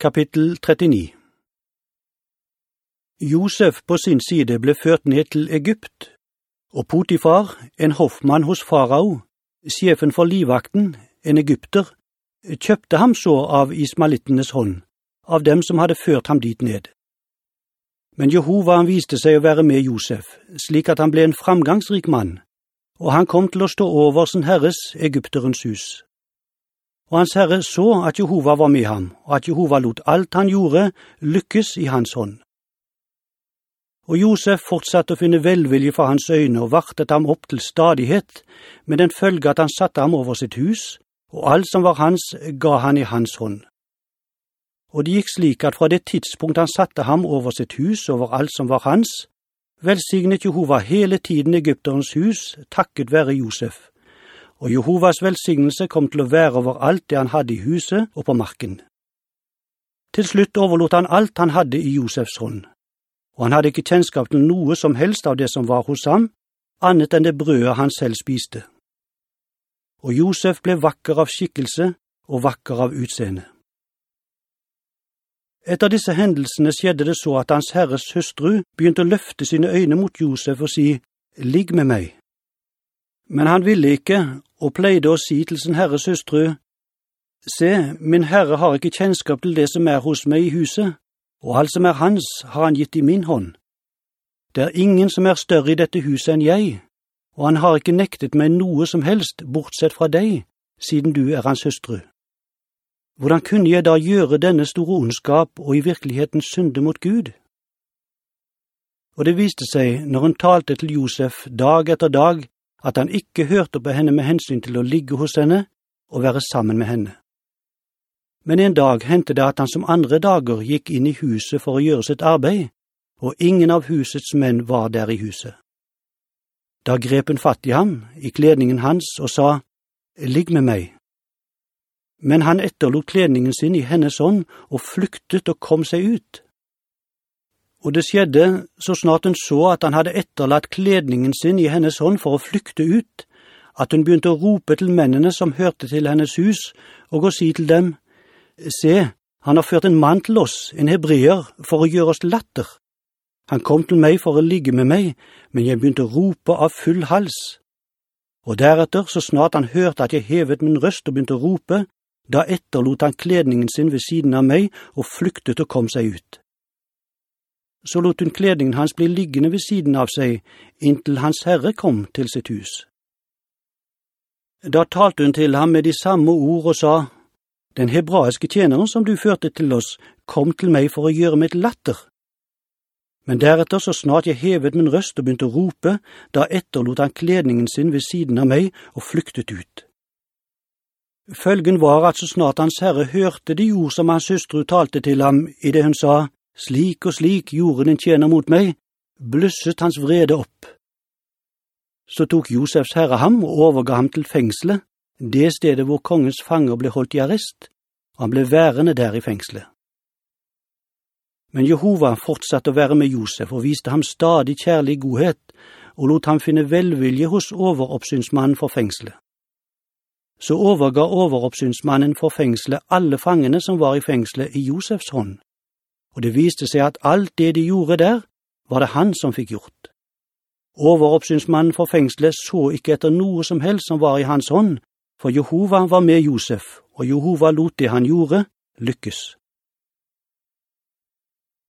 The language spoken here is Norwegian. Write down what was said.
Kapittel 39 Josef på sin side ble ført ned til Egypt, og Potifar, en hoffmann hos farao, sjefen for livvakten, en egypter, kjøpte ham så av ismalittenes hånd, av dem som hadde ført ham dit ned. Men Jehova viste seg å være med Josef, slik at han ble en framgangsrik mann, og han kom til å stå over sin herres, egypterens hus. Og hans herre så at Jehova var med ham, og at Jehova lot alt han gjorde, lykkes i hans hånd. Og Josef fortsatte å finne velvilje for hans øyne og vartet ham opp til stadighet, med den følge at han satte ham over sitt hus, og alt som var hans ga han i hans hånd. Og det gikk slik at fra det tidspunkt han satte ham over sitt hus, over alt som var hans, velsignet Jehova hele tiden Egypterens hus, takket være Josef og Jehovas velsignelse kom til å være over alt det han hadde i huset og på marken. Til slutt overlot han alt han hadde i Josefs hånd, og han hadde ikke kjennskap til noe som helst av det som var hos ham, annet enn det brødet han selv spiste. Og Josef ble vakker av skikkelse og vakker av utseende. Etter disse hendelsene skjedde det så at hans herres hustru begynte å løfte sine øyne mot Josef og si, «Ligg med meg». Men han ville ikke, og pleide å si til sin herres hustru, Se, min herre har ikke kjennskap til det som er hos meg i huset, og alt som er hans har han gitt i min hånd. Det er ingen som er større i dette huset enn jeg, og han har ikke nektet meg noe som helst bortsett fra deg, siden du er hans hustru. Hvordan kunne jeg da gjøre denne store ondskap og i virkeligheten synde mot Gud? Og det viste seg, når hun talte til Josef dag etter dag, at han ikke hørte på henne med hensyn til å ligge hos henne og være sammen med henne. Men en dag hendte det at han som andre dager gikk inn i huset for å gjøre sitt arbeid, og ingen av husets menn var der i huset. Da grep hun fatt i ham, i kledningen hans, og sa, «Ligg med meg.» Men han etterlot kledningen sin i hennes hånd og flyktet og kom seg ut. Og det skjedde så snart hun så at han hadde etterlatt kledningen sin i hennes hånd for å flykte ut, at hun begynte å rope til mennene som hørte til hennes hus, og å si til dem, «Se, han har ført en mann til oss, en hebreer, for å gjøre oss latter. Han kom til meg for å ligge med meg, men jeg begynte å rope av full hals. Og deretter, så snart han hørte at jeg hevet min røst og begynte å rope, da etterlot han kledningen sin ved siden av meg og flyktet og kom seg ut så lot hun kledningen hans bli liggende ved siden av seg, inntil hans herre kom til sitt hus. Da talte hun til ham med de samme ord og sa, «Den hebraiske tjeneren som du førte til oss, kom til meg for å gjøre til latter.» Men deretter, så snart jeg hevet min røst og begynte å rope, da etterlot han kledningen sin ved siden av meg og flyktet ut. Følgen var at så snart hans herre hørte de ord som hans søstre talte til ham, i det hun sa, slik og slik gjorde din tjener mot meg, blusset hans vrede opp. Så tok Josefs herre ham og overga ham til fengslet, det stedet hvor kongens fanger ble holdt i arrest, og han ble værende der i fengslet. Men Jehova fortsatte å være med Josef og viste ham stadig kjærlig godhet, og lot ham finne velvilje hos overoppsynsmannen for fengslet. Så overga overoppsynsmannen for fengslet alle fangene som var i fengslet i Josefs hånd og det viste seg at alt det de gjorde der, var det han som fikk gjort. Overoppsynsmannen for fengselet så ikke etter noe som helst som var i hans hånd, for Jehova var med Josef, og Jehova lot det han gjorde lykkes.